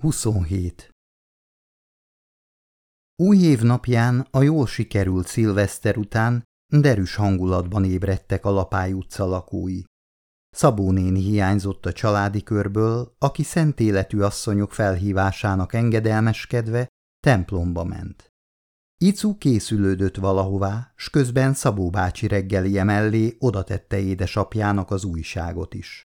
27. Új év napján a jól sikerült szilveszter után derűs hangulatban ébredtek a Lapály utca lakói. Szabó néni hiányzott a családi körből, aki szent életű asszonyok felhívásának engedelmeskedve templomba ment. Icu készülődött valahová, s közben Szabó bácsi reggelie mellé odatette édesapjának az újságot is.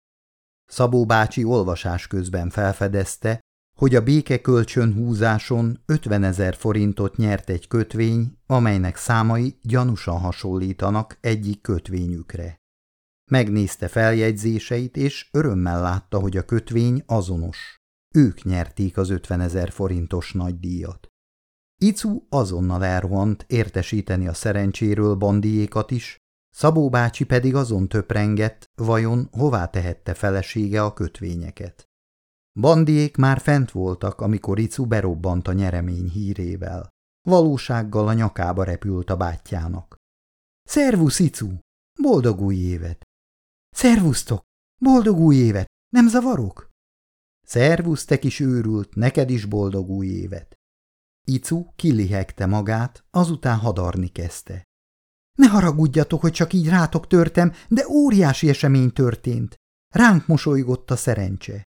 Szabó bácsi olvasás közben felfedezte, hogy a békekölcsön húzáson 50 ezer forintot nyert egy kötvény, amelynek számai gyanúsan hasonlítanak egyik kötvényükre. Megnézte feljegyzéseit, és örömmel látta, hogy a kötvény azonos. Ők nyerték az 50 ezer forintos nagydíjat. Icu azonnal elrohant értesíteni a szerencséről bandiékat is, Szabó bácsi pedig azon töprengett, vajon hová tehette felesége a kötvényeket. Bandiék már fent voltak, amikor Icu berobbant a nyeremény hírével. Valósággal a nyakába repült a bátyjának. – Szervusz, Icu! Boldog új évet! – Szervusztok! Boldog új évet! Nem zavarok? – Szervusz, te kis őrült, neked is boldog új évet! Icu kilihegte magát, azután hadarni kezdte. – Ne haragudjatok, hogy csak így rátok törtem, de óriási esemény történt. Ránk mosolygott a szerencse.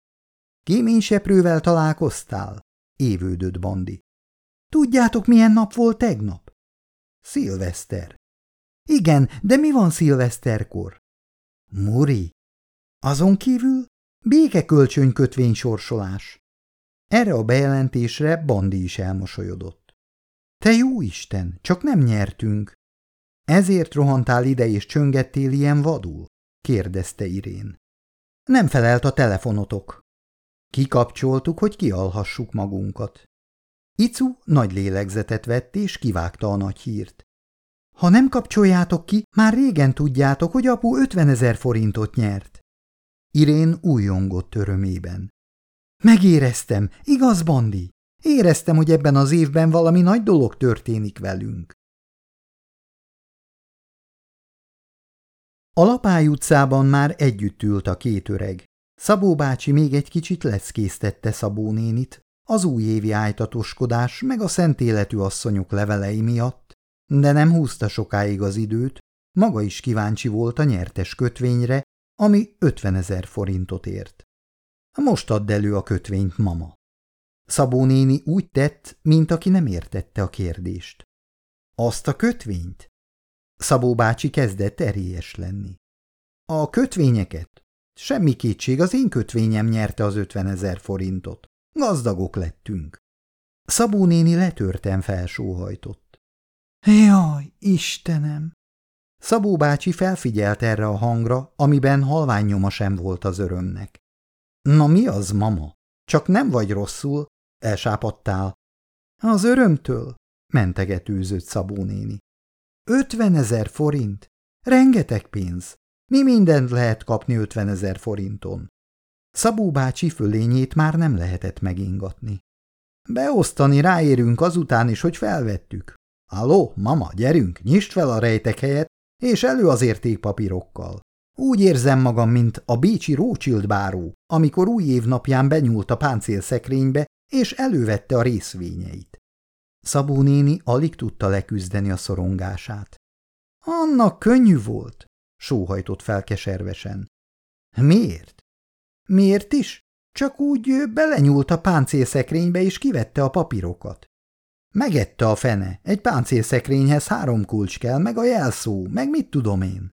Kéményseprővel találkoztál? Évődött Bandi. Tudjátok, milyen nap volt tegnap? Szilveszter. Igen, de mi van szilveszterkor? Muri. Azon kívül békekölcsönkötvény sorsolás. Erre a bejelentésre Bandi is elmosolyodott. Te jó Isten, csak nem nyertünk. Ezért rohantál ide és csöngettél ilyen vadul? kérdezte Irén. Nem felelt a telefonotok, Kikapcsoltuk, hogy kialhassuk magunkat. Icu nagy lélegzetet vett és kivágta a nagy hírt. Ha nem kapcsoljátok ki, már régen tudjátok, hogy apu 50 ezer forintot nyert. Irén újongott örömében. Megéreztem, igaz, Bandi? Éreztem, hogy ebben az évben valami nagy dolog történik velünk. A Lapály utcában már együtt ült a két öreg. Szabó bácsi még egy kicsit leckésztette Szabó nénit, az újévi ájtatoskodás meg a szent életű asszonyok levelei miatt, de nem húzta sokáig az időt, maga is kíváncsi volt a nyertes kötvényre, ami 50 ezer forintot ért. Most add elő a kötvényt, mama. Szabó néni úgy tett, mint aki nem értette a kérdést. Azt a kötvényt? Szabó bácsi kezdett erélyes lenni. A kötvényeket? Semmi kétség, az én kötvényem nyerte az ötven ezer forintot. Gazdagok lettünk. Szabó néni letörten felsóhajtott. Jaj, Istenem! Szabó bácsi felfigyelt erre a hangra, amiben halvány nyoma sem volt az örömnek. Na mi az, mama? Csak nem vagy rosszul? Elsápadtál. Az örömtől? mentegetőzött Szabó néni. Ötven ezer forint? Rengeteg pénz. Mi mindent lehet kapni 50 ezer forinton? Szabó bácsi fölényét már nem lehetett megingatni. Beosztani ráérünk azután is, hogy felvettük. Aló, mama, gyerünk, nyisd fel a rejtek helyet, és elő az értékpapírokkal. Úgy érzem magam, mint a bécsi Rócsild báró, amikor új év napján benyúlt a páncélszekrénybe, és elővette a részvényeit. Szabó néni alig tudta leküzdeni a szorongását. Annak könnyű volt, sóhajtott fel keservesen. Miért? Miért is? Csak úgy belenyúlt a páncélszekrénybe és kivette a papírokat. Megette a fene, egy páncélszekrényhez három kulcs kell, meg a jelszó, meg mit tudom én.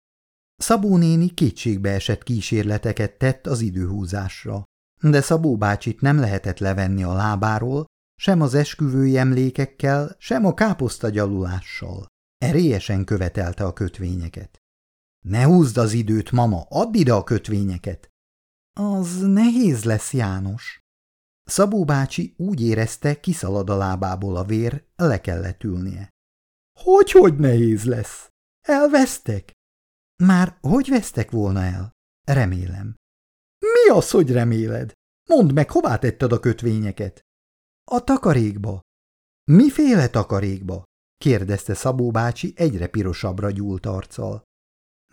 Szabó néni kétségbe esett kísérleteket tett az időhúzásra, de Szabó bácsit nem lehetett levenni a lábáról, sem az esküvői emlékekkel, sem a káposztagyalulással. Erélyesen követelte a kötvényeket. Ne húzd az időt, mama, add ide a kötvényeket. Az nehéz lesz, János. Szabó bácsi úgy érezte, kiszalad a lábából a vér, le kellett ülnie. Hogy, hogy nehéz lesz? Elvesztek? Már hogy vesztek volna el? Remélem. Mi az, hogy reméled? Mondd meg, hová tetted a kötvényeket? A takarékba. Miféle takarékba? kérdezte Szabó bácsi egyre pirosabbra gyúlt arccal.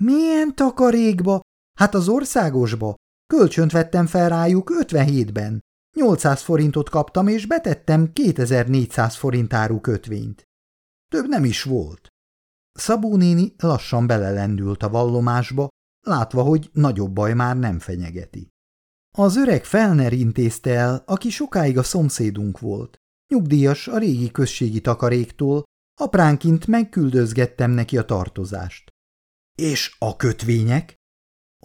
Milyen takarékba? Hát az országosba. Kölcsönt vettem fel rájuk 57-ben. 800 forintot kaptam, és betettem 2400 forintáru kötvényt. Több nem is volt. Szabó néni lassan belelendült a vallomásba, látva, hogy nagyobb baj már nem fenyegeti. Az öreg Felner intézte el, aki sokáig a szomszédunk volt. Nyugdíjas a régi községi takaréktól, apránként megküldözgettem neki a tartozást. És a kötvények?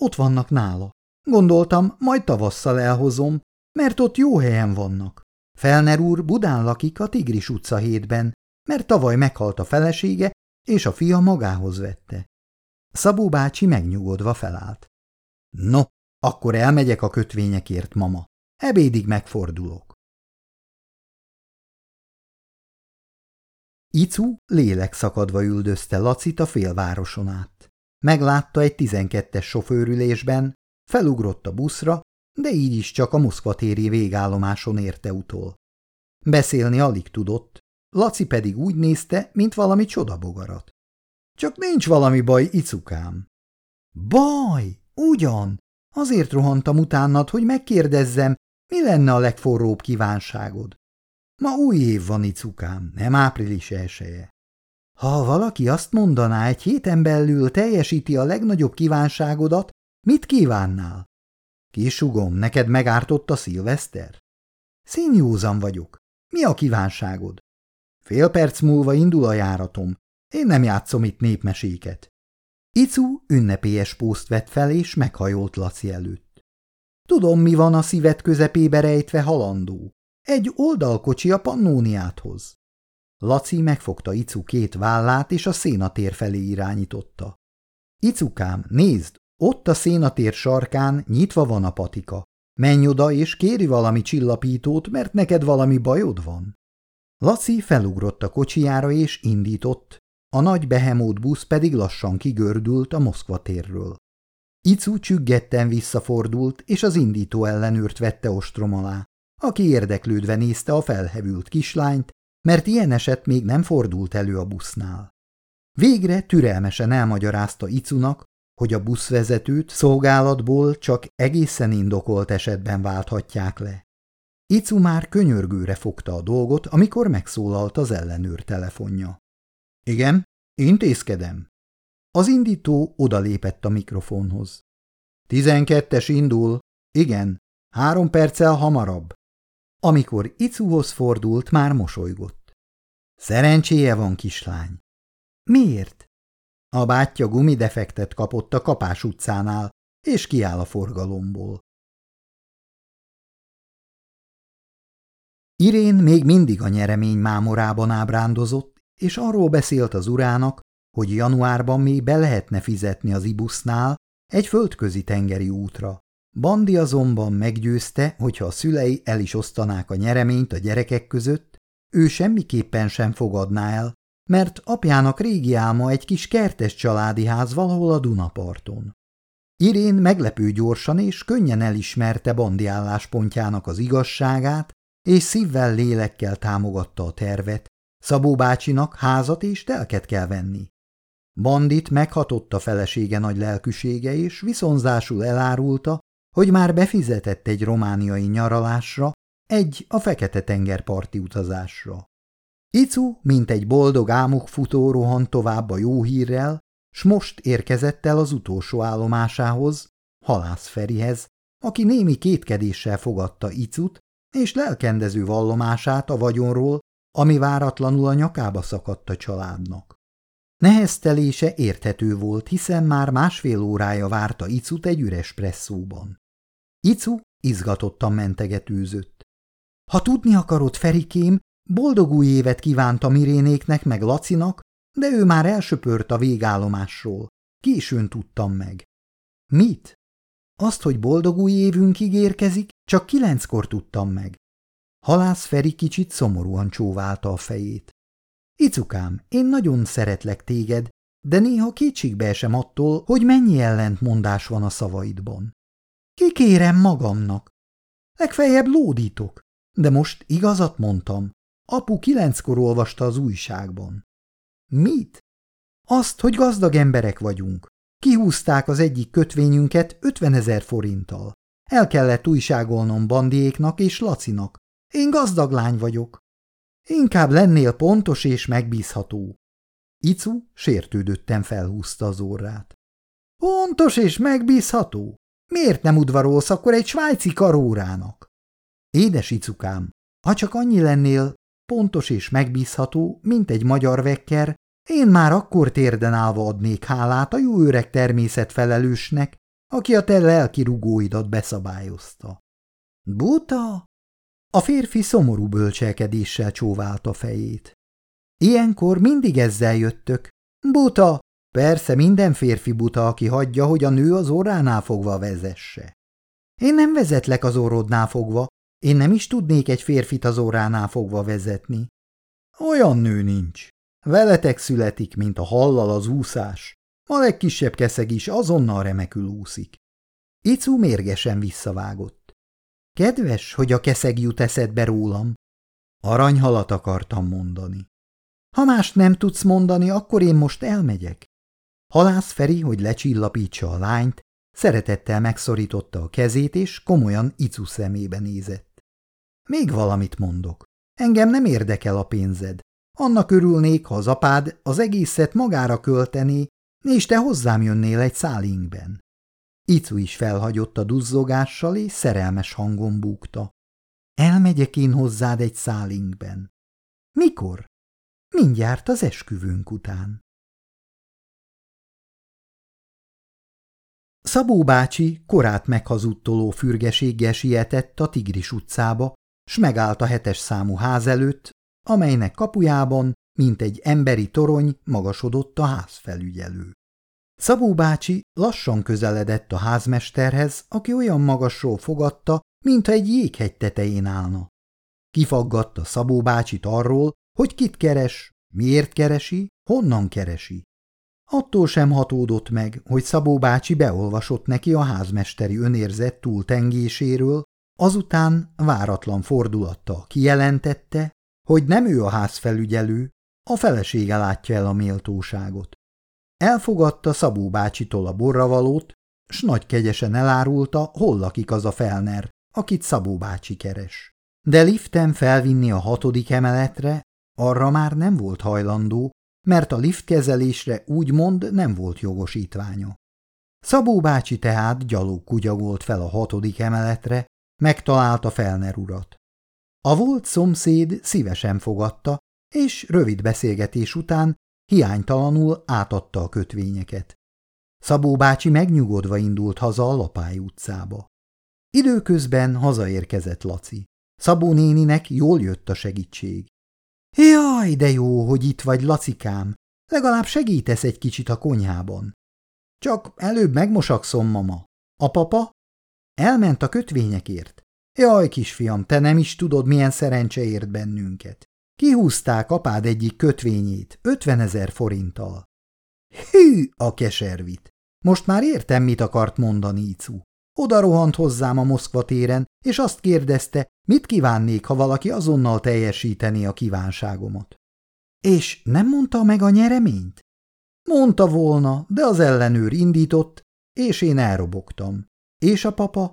Ott vannak nála. Gondoltam, majd tavasszal elhozom, mert ott jó helyen vannak. Felner úr Budán lakik a Tigris utca hétben, mert tavaly meghalt a felesége, és a fia magához vette. Szabó bácsi megnyugodva felállt. No, akkor elmegyek a kötvényekért, mama. Ebédig megfordulok. Icu lélekszakadva üldözte Lacit a félvároson át. Meglátta egy tizenkettes sofőrülésben, felugrott a buszra, de így is csak a Moszkvatéri végállomáson érte utol. Beszélni alig tudott, Laci pedig úgy nézte, mint valami csodabogarat. Csak nincs valami baj, icukám. Baj, ugyan, azért rohantam utánad, hogy megkérdezzem, mi lenne a legforróbb kívánságod. Ma új év van, icukám, nem április elsője. Ha valaki azt mondaná, egy héten belül teljesíti a legnagyobb kívánságodat, mit kívánnál? Kisugom, neked megártott a szilveszter? Színjózan vagyok. Mi a kívánságod? Fél perc múlva indul a járatom. Én nem játszom itt népmeséket. Icu ünnepélyes pószt vett fel, és meghajolt Laci előtt. Tudom, mi van a szívet közepébe rejtve halandó. Egy oldalkocsi a pannóniáthoz. Laci megfogta Icu két vállát, és a szénatér felé irányította. Icukám, nézd, ott a szénatér sarkán nyitva van a patika. Menj oda, és kéri valami csillapítót, mert neked valami bajod van. Laci felugrott a kocsijára, és indított, a nagy behemót busz pedig lassan kigördült a Moszkva térről. Icu csüggetten visszafordult, és az indító ellenőrt vette ostrom alá, aki érdeklődve nézte a felhevült kislányt, mert ilyen eset még nem fordult elő a busznál. Végre türelmesen elmagyarázta Icunak, hogy a buszvezetőt szolgálatból csak egészen indokolt esetben válthatják le. Icu már könyörgőre fogta a dolgot, amikor megszólalt az ellenőr telefonja. Igen, intézkedem. Az indító odalépett a mikrofonhoz. Tizenkettes indul. Igen, három perccel hamarabb. Amikor Icuhoz fordult, már mosolygott. Szerencséje van, kislány. Miért? A bátyja gumidefektet kapott a Kapás utcánál, és kiáll a forgalomból. Irén még mindig a nyeremény mámorában ábrándozott, és arról beszélt az urának, hogy januárban még be lehetne fizetni az ibusznál egy földközi tengeri útra. Bandi azonban meggyőzte, hogyha a szülei el is osztanák a nyereményt a gyerekek között, ő semmiképpen sem fogadná el, mert apjának régi álma egy kis kertes családi ház valahol a Dunaparton. Irén meglepő gyorsan és könnyen elismerte Bandi álláspontjának az igazságát, és szívvel lélekkel támogatta a tervet, Szabó bácsinak házat és telket kell venni. Bandit meghatott a felesége nagy lelkűsége, és viszonzásul elárulta, hogy már befizetett egy romániai nyaralásra, egy a Fekete-tenger parti utazásra. Icu, mint egy boldog futó rohant tovább a jó hírrel, s most érkezett el az utolsó állomásához, Halász Ferihez, aki némi kétkedéssel fogadta Icut, és lelkendező vallomását a vagyonról, ami váratlanul a nyakába szakadt a családnak. Neheztelése érthető volt, hiszen már másfél órája várta Icut egy üres presszóban. Icu izgatottan mentegetőzött. Ha tudni akarod, Ferikém, boldog új évet kívánta Mirénéknek meg Lacinak, de ő már elsöpört a végállomásról. Későn tudtam meg. Mit? Azt, hogy boldog új évünkig érkezik, csak kilenckor tudtam meg. Halász Feri kicsit szomorúan csóválta a fejét. Icukám, én nagyon szeretlek téged, de néha kétségbe esem attól, hogy mennyi ellentmondás van a szavaidban. Kikérem magamnak. Legfeljebb lódítok, de most igazat mondtam. Apu kilenckor olvasta az újságban. Mit? Azt, hogy gazdag emberek vagyunk. Kihúzták az egyik kötvényünket ötvenezer forinttal. El kellett újságolnom bandiéknak és Lacinak. Én gazdag lány vagyok. Inkább lennél pontos és megbízható. Icu sértődötten felhúzta az orrát. Pontos és megbízható? Miért nem udvarolsz akkor egy svájci karórának? Édes icukám, ha csak annyi lennél pontos és megbízható, mint egy magyar vekker, én már akkor térden állva adnék hálát a jó öreg természetfelelősnek, aki a te lelki rugóidat beszabályozta. Buta? A férfi szomorú bölcselkedéssel csóválta fejét. Ilyenkor mindig ezzel jöttök. Buta! Persze minden férfi buta, aki hagyja, hogy a nő az orránál fogva vezesse. Én nem vezetlek az orrodnál fogva, én nem is tudnék egy férfit az óránál fogva vezetni. Olyan nő nincs. Veletek születik, mint a hallal az úszás. A legkisebb keszeg is azonnal remekül úszik. Icu mérgesen visszavágott. Kedves, hogy a keszeg jut eszedbe rólam. Aranyhalat akartam mondani. Ha mást nem tudsz mondani, akkor én most elmegyek. Halász Feri, hogy lecsillapítsa a lányt, szeretettel megszorította a kezét, és komolyan Icu szemébe nézett. Még valamit mondok. Engem nem érdekel a pénzed. Annak örülnék, ha az apád az egészet magára költené, és te hozzám jönnél egy szálinkben. Icu is felhagyott a duzzogással, és szerelmes hangon búgta. Elmegyek én hozzád egy szálinkben. Mikor? Mindjárt az esküvőnk után. Szabó bácsi korát meghazudtoló fürgeséggel sietett a Tigris utcába, s megállt a hetes számú ház előtt, amelynek kapujában, mint egy emberi torony, magasodott a házfelügyelő. Szabó bácsi lassan közeledett a házmesterhez, aki olyan magasról fogadta, mintha egy jéghegy tetején állna. Kifaggatta Szabó bácsit arról, hogy kit keres, miért keresi, honnan keresi. Attól sem hatódott meg, hogy Szabó bácsi beolvasott neki a házmesteri önérzet túltengéséről, Azután váratlan fordulattal kijelentette, hogy nem ő a házfelügyelő, a felesége látja el a méltóságot. Elfogadta Szabó bácsitól a borravalót, s nagy kegyesen elárulta, hol lakik az a felner, akit Szabó bácsi keres. De liften felvinni a hatodik emeletre arra már nem volt hajlandó, mert a liftkezelésre úgymond nem volt jogosítványa. Szabó bácsi tehát gyalog kugyagolt fel a hatodik emeletre, Megtalálta Felner urat. A volt szomszéd szívesen fogadta, és rövid beszélgetés után hiánytalanul átadta a kötvényeket. Szabó bácsi megnyugodva indult haza a Lapály utcába. Időközben hazaérkezett Laci. Szabó néninek jól jött a segítség. Jaj, de jó, hogy itt vagy, Lacikám. Legalább segítesz egy kicsit a konyhában. Csak előbb megmosakszom, mama. A papa Elment a kötvényekért. Jaj, kisfiam, te nem is tudod, milyen szerencse ért bennünket. Kihúzták apád egyik kötvényét, ötvenezer forinttal. Hű, a keservit! Most már értem, mit akart mondani Icu. Oda rohant hozzám a Moszkva téren, és azt kérdezte, mit kívánnék, ha valaki azonnal teljesíteni a kívánságomat. És nem mondta meg a nyereményt? Mondta volna, de az ellenőr indított, és én elrobogtam. És a papa?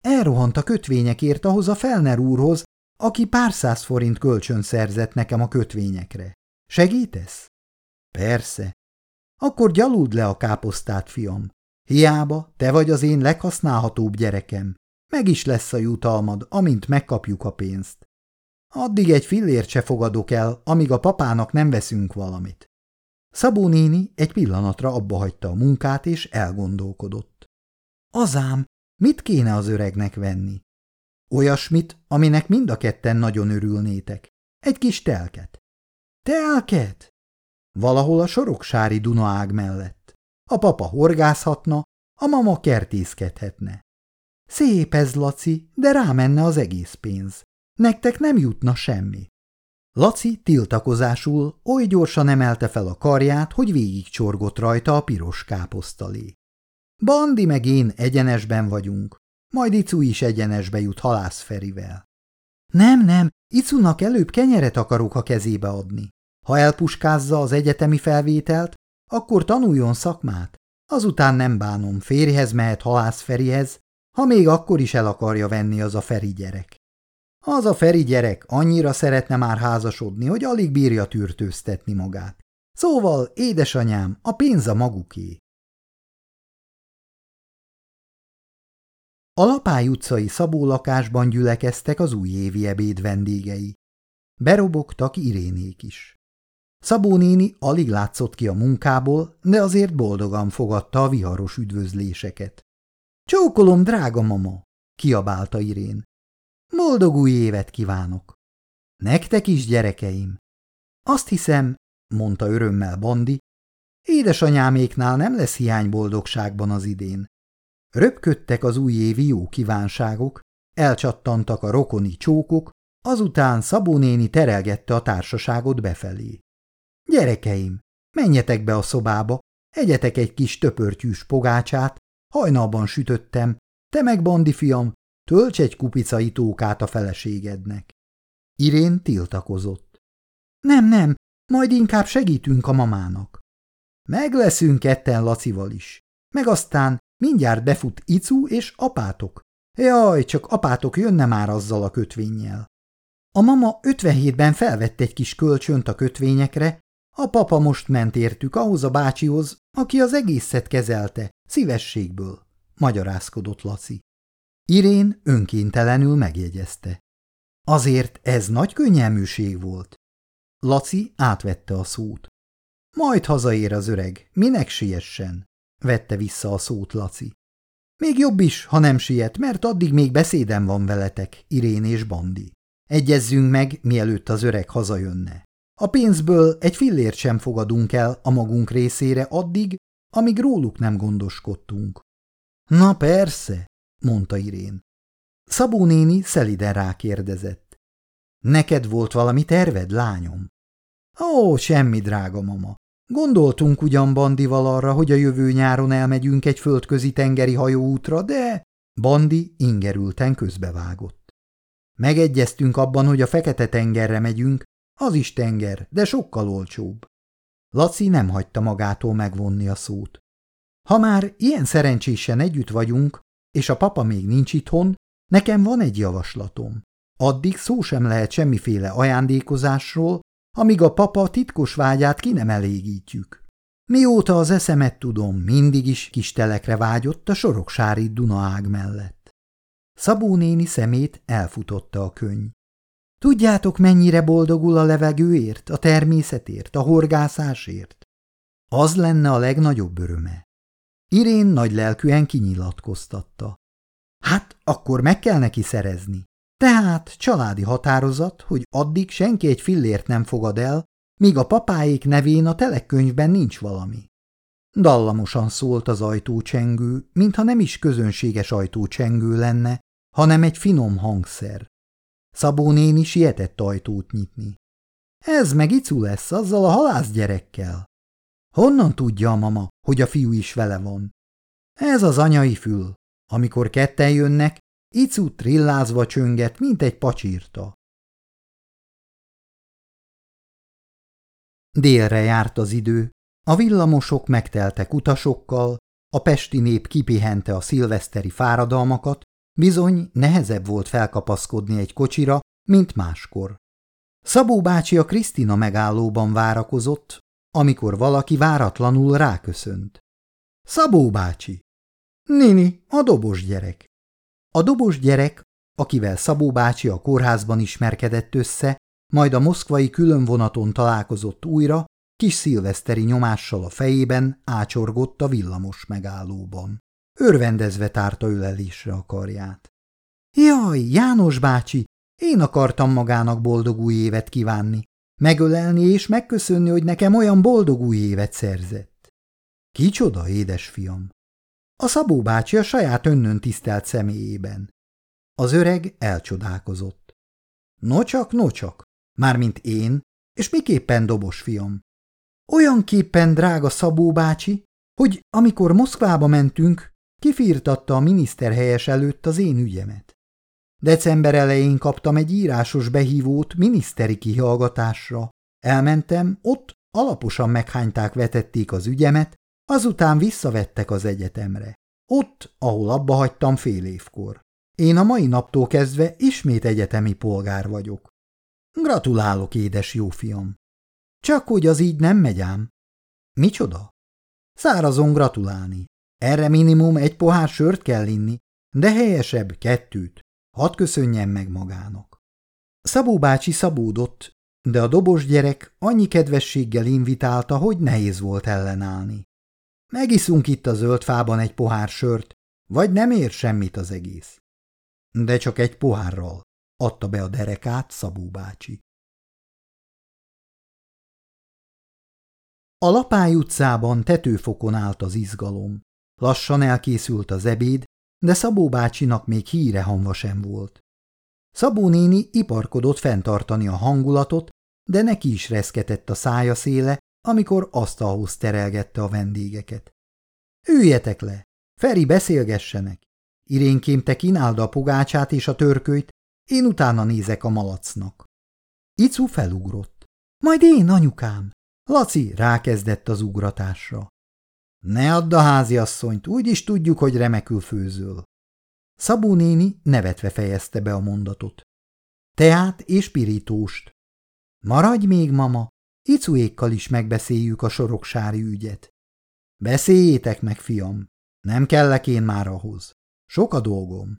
Elrohant a kötvényekért ahhoz a Felner úrhoz, aki pár száz forint kölcsön szerzett nekem a kötvényekre. Segítesz? Persze. Akkor gyalud le a káposztát, fiam. Hiába, te vagy az én leghasználhatóbb gyerekem. Meg is lesz a jutalmad, amint megkapjuk a pénzt. Addig egy fillért se fogadok el, amíg a papának nem veszünk valamit. Szabó néni egy pillanatra abba hagyta a munkát, és elgondolkodott. Azám, mit kéne az öregnek venni? Olyasmit, aminek mind a ketten nagyon örülnétek. Egy kis telket. Telket? Valahol a soroksári Dunaág mellett. A papa horgászhatna, a mama kertészkedhetne. Szép ez, Laci, de rámenne az egész pénz. Nektek nem jutna semmi. Laci tiltakozásul oly gyorsan emelte fel a karját, hogy végigcsorgott rajta a piros káposztalé. Bandi meg én egyenesben vagyunk, majd Icu is egyenesbe jut halász Ferivel. Nem, nem, Icunak előbb kenyeret akarok a kezébe adni. Ha elpuskázza az egyetemi felvételt, akkor tanuljon szakmát. Azután nem bánom, férjhez mehet halász Ferihez, ha még akkor is el akarja venni az a Feri gyerek. Az a Feri gyerek annyira szeretne már házasodni, hogy alig bírja tűrtőztetni magát. Szóval, édesanyám, a pénz a maguké. A Lapály utcai Szabó lakásban gyülekeztek az újévi ebéd vendégei. Berobogtak Irénék is. Szabó néni alig látszott ki a munkából, de azért boldogan fogadta a viharos üdvözléseket. – Csókolom, drága mama! – kiabálta Irén. – Boldog új évet kívánok! – Nektek is, gyerekeim! – Azt hiszem – mondta örömmel Bandi, – édesanyáméknál nem lesz hiány boldogságban az idén. Röpködtek az újévi jó kívánságok, elcsattantak a rokoni csókok, azután Szabó néni terelgette a társaságot befelé. Gyerekeim, menjetek be a szobába, egyetek egy kis töpörtyűs pogácsát, hajnalban sütöttem, te meg, bandi fiam, tölts egy kupica itókát a feleségednek. Irén tiltakozott. Nem, nem, majd inkább segítünk a mamának. Meg leszünk ketten Lacival is, meg aztán mindjárt befut Icu és apátok. Jaj, csak apátok jönne már azzal a kötvényjel. A mama 57-ben felvett egy kis kölcsönt a kötvényekre, a papa most ment értük ahhoz a bácsihoz, aki az egészet kezelte, szívességből, magyarázkodott Laci. Irén önkéntelenül megjegyezte. Azért ez nagy könnyelműség volt. Laci átvette a szót. Majd hazaér az öreg, minek siessen, vette vissza a szót Laci. Még jobb is, ha nem siet, mert addig még beszédem van veletek, Irén és Bandi. Egyezzünk meg, mielőtt az öreg hazajönne. A pénzből egy fillért sem fogadunk el a magunk részére addig, amíg róluk nem gondoskodtunk. Na persze, mondta Irén. Szabó néni szeliden rákérdezett. Neked volt valami terved, lányom? Ó, semmi, drága mama. Gondoltunk ugyan Bandival arra, hogy a jövő nyáron elmegyünk egy földközi tengeri hajóútra, de... Bandi ingerülten közbevágott. Megegyeztünk abban, hogy a Fekete-tengerre megyünk, az is tenger, de sokkal olcsóbb. Laci nem hagyta magától megvonni a szót. Ha már ilyen szerencsésen együtt vagyunk, és a papa még nincs itthon, nekem van egy javaslatom. Addig szó sem lehet semmiféle ajándékozásról, amíg a papa titkos vágyát ki nem elégítjük. Mióta az eszemet tudom, mindig is kis telekre vágyott a soroksári Dunaág mellett. Szabó néni szemét elfutotta a könyv. Tudjátok, mennyire boldogul a levegőért, a természetért, a horgászásért? Az lenne a legnagyobb öröme. Irén nagy lelkűen kinyilatkoztatta. Hát, akkor meg kell neki szerezni. Tehát családi határozat, hogy addig senki egy fillért nem fogad el, míg a papáék nevén a telekönyvben nincs valami. Dallamosan szólt az ajtócsengő, mintha nem is közönséges ajtócsengő lenne, hanem egy finom hangszer. Szabó néni sietett ajtót nyitni. Ez meg icu lesz azzal a halászgyerekkel. Honnan tudja a mama, hogy a fiú is vele van? Ez az anyai fül. Amikor ketten jönnek, icu trillázva csönget, mint egy pacsírta. Délre járt az idő, a villamosok megteltek utasokkal, a pesti nép kipihente a szilveszteri fáradalmakat, Bizony nehezebb volt felkapaszkodni egy kocsira, mint máskor. Szabó bácsi a Krisztina megállóban várakozott, amikor valaki váratlanul ráköszönt. Szabó bácsi! Nini, a dobos gyerek! A dobos gyerek, akivel Szabó bácsi a kórházban ismerkedett össze, majd a moszkvai különvonaton találkozott újra, kis szilveszteri nyomással a fejében ácsorgott a villamos megállóban. Örvendezve tárta ölelésre a karját. Jaj, János bácsi, én akartam magának boldog új évet kívánni, megölelni és megköszönni, hogy nekem olyan boldog új évet szerzett. Kicsoda, édesfiam? A Szabó bácsi a saját önnön tisztelt személyében. Az öreg elcsodálkozott. Nocsak, nocsak, mármint én, és miképpen dobos fiam. Olyanképpen, drága Szabó bácsi, hogy amikor Moszkvába mentünk, Kifírtatta a miniszterhelyes előtt az én ügyemet. December elején kaptam egy írásos behívót miniszteri kihallgatásra. Elmentem, ott alaposan meghányták vetették az ügyemet, azután visszavettek az egyetemre. Ott, ahol abba hagytam fél évkor. Én a mai naptól kezdve ismét egyetemi polgár vagyok. Gratulálok, édes jó fiam. Csak hogy az így nem megy ám. Micsoda? Szárazon gratulálni. Erre minimum egy pohár sört kell inni, de helyesebb kettőt. Hadd köszönjen meg magának. Szabó bácsi szabódott, de a dobos gyerek annyi kedvességgel invitálta, hogy nehéz volt ellenállni. Megiszunk itt a zöld fában egy pohár sört, vagy nem ér semmit az egész. De csak egy pohárral, adta be a derekát Szabó bácsi. A Lapály utcában tetőfokon állt az izgalom. Lassan elkészült az ebéd, de Szabó bácsinak még híre hamva sem volt. Szabó néni iparkodott fenntartani a hangulatot, de neki is reszketett a szája széle, amikor asztalhoz terelgette a vendégeket. Üljetek le, Feri beszélgessenek. Irénkém te kínáld a pogácsát és a törkölyt, én utána nézek a malacnak. Icu felugrott. Majd én, anyukám. Laci rákezdett az ugratásra. Ne add a háziasszonyt, úgy is tudjuk, hogy remekül főzöl. Szabó néni nevetve fejezte be a mondatot. Teát és pirítóst. Maradj még, mama, Icuékkal is megbeszéljük a soroksári ügyet. Beszéljétek meg, fiam, nem kellek én már ahhoz. Sok a dolgom.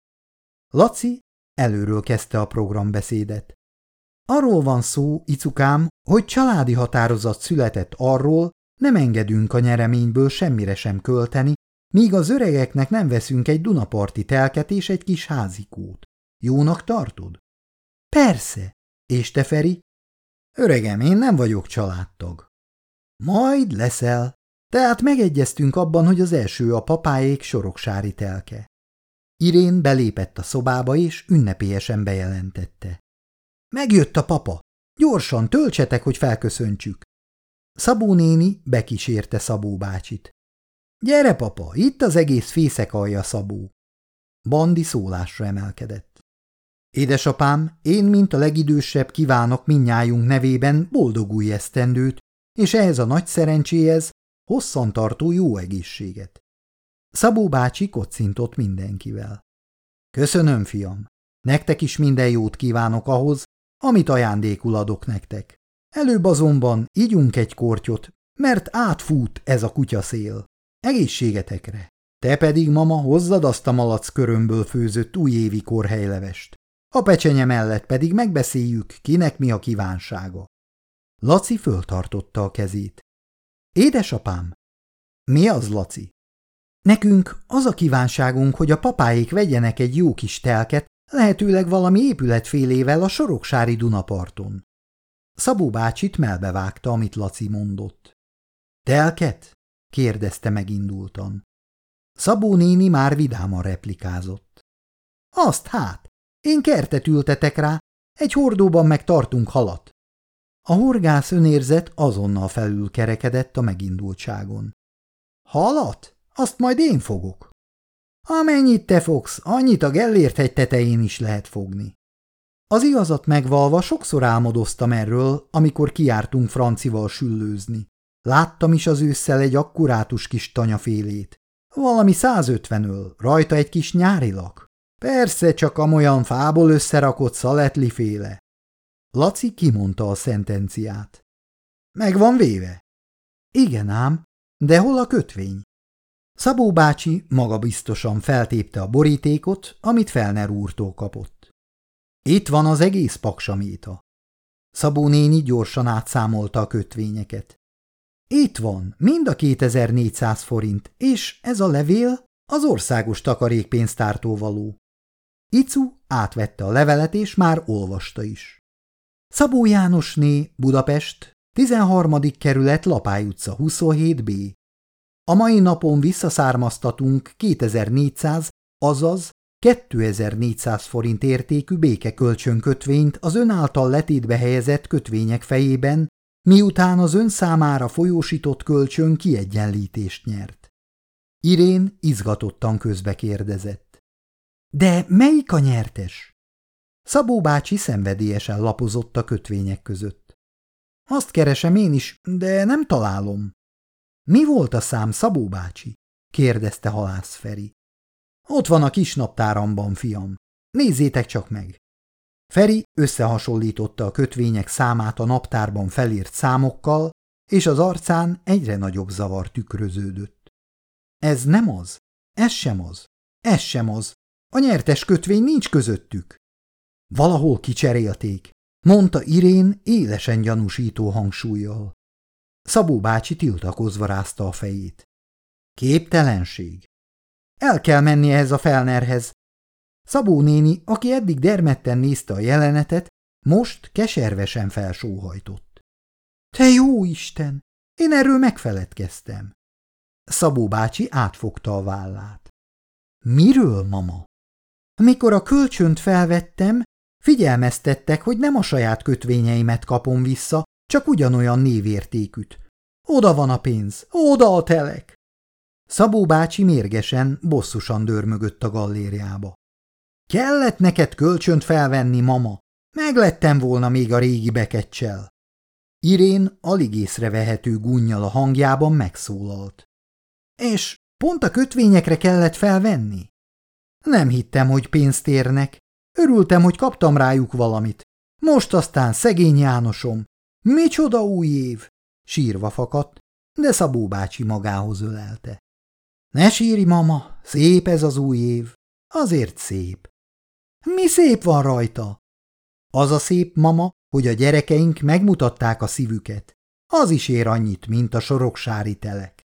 Laci előről kezdte a programbeszédet. Arról van szó, icukám, hogy családi határozat született arról, nem engedünk a nyereményből semmire sem költeni, míg az öregeknek nem veszünk egy Dunaparti telket és egy kis házikót. Jónak tartod? Persze. És te, Feri? Öregem, én nem vagyok családtag. Majd leszel. Tehát megegyeztünk abban, hogy az első a papáék soroksári telke. Irén belépett a szobába, és ünnepélyesen bejelentette. Megjött a papa. Gyorsan, töltsetek, hogy felköszöntsük. Szabó néni bekísérte Szabó bácsit. Gyere, papa, itt az egész fészek alja, Szabó. Bandi szólásra emelkedett. Édesapám, én, mint a legidősebb kívánok minnyájunk nevében boldog új esztendőt, és ehhez a nagy szerencséhez hosszantartó jó egészséget. Szabó bácsi kocintott mindenkivel. Köszönöm, fiam. Nektek is minden jót kívánok ahhoz, amit ajándékul adok nektek. Előbb azonban ígyunk egy kortyot, mert átfut ez a kutyaszél. Egészségetekre. Te pedig, mama, hozzad azt a malac körömből főzött újévi korhelylevest. A pecsenye mellett pedig megbeszéljük, kinek mi a kívánsága. Laci föltartotta a kezét. Édesapám! Mi az, Laci? Nekünk az a kívánságunk, hogy a papáik vegyenek egy jó kis telket, lehetőleg valami épületfélével a soroksári Dunaparton. Szabó bácsit melbevágta, amit Laci mondott. Telket? kérdezte megindultan. Szabó néni már vidáman replikázott. Azt hát, én kertet ültetek rá, egy hordóban meg tartunk halat. A horgász önérzet azonnal felül kerekedett a megindultságon. Halat? Azt majd én fogok. Amennyit te fogsz, annyit a Gellért hegy tetején is lehet fogni. Az igazat megvalva sokszor álmodoztam erről, amikor kiártunk francival süllőzni. Láttam is az ősszel egy akkurátus kis tanyafélét. Valami 150 rajta egy kis nyárilak. Persze csak amolyan fából összerakott szaletliféle. Laci kimondta a szentenciát. Meg van véve? Igen ám, de hol a kötvény? Szabó bácsi magabiztosan feltépte a borítékot, amit Felner úrtól kapott. Itt van az egész paksaméta. Szabó néni gyorsan átszámolta a kötvényeket. Itt van, mind a 2400 forint, és ez a levél az országos takarékpénztártól való. Icu átvette a levelet, és már olvasta is. Szabó Jánosné, Budapest, 13. kerület Lapály utca 27b. A mai napon visszaszármaztatunk 2400, azaz 2400 forint értékű békekölcsönkötvényt az ön által letétbe helyezett kötvények fejében, miután az ön számára folyósított kölcsön kiegyenlítést nyert. Irén izgatottan közbe kérdezett. De melyik a nyertes? Szabó bácsi szenvedélyesen lapozott a kötvények között. Azt keresem én is, de nem találom. Mi volt a szám, Szabó bácsi? kérdezte Halász Feri. Ott van a kis naptáramban, fiam. Nézzétek csak meg! Feri összehasonlította a kötvények számát a naptárban felírt számokkal, és az arcán egyre nagyobb zavar tükröződött. Ez nem az, ez sem az, ez sem az, a nyertes kötvény nincs közöttük. Valahol kicserélték, mondta Irén élesen gyanúsító hangsúlyjal. Szabó bácsi tiltakozva rázta a fejét. Képtelenség. El kell menni ehhez a felnerhez. Szabó néni, aki eddig dermedten nézte a jelenetet, most keservesen felsóhajtott. Te jó Isten! Én erről megfeledkeztem. Szabó bácsi átfogta a vállát. Miről, mama? Mikor a kölcsönt felvettem, figyelmeztettek, hogy nem a saját kötvényeimet kapom vissza, csak ugyanolyan névértékűt. Oda van a pénz, oda a telek! Szabó bácsi mérgesen, bosszusan dörmögött a gallériába. Kellett neked kölcsönt felvenni, mama? Meglettem volna még a régi bekecsel. Irén alig észrevehető gunnyal a hangjában megszólalt. És pont a kötvényekre kellett felvenni? Nem hittem, hogy pénzt érnek. Örültem, hogy kaptam rájuk valamit. Most aztán szegény Jánosom. Micsoda új év! Sírva fakadt, de Szabó bácsi magához ölelte. Ne sírj, mama, szép ez az új év. Azért szép. Mi szép van rajta? Az a szép, mama, hogy a gyerekeink megmutatták a szívüket. Az is ér annyit, mint a soroksári telek.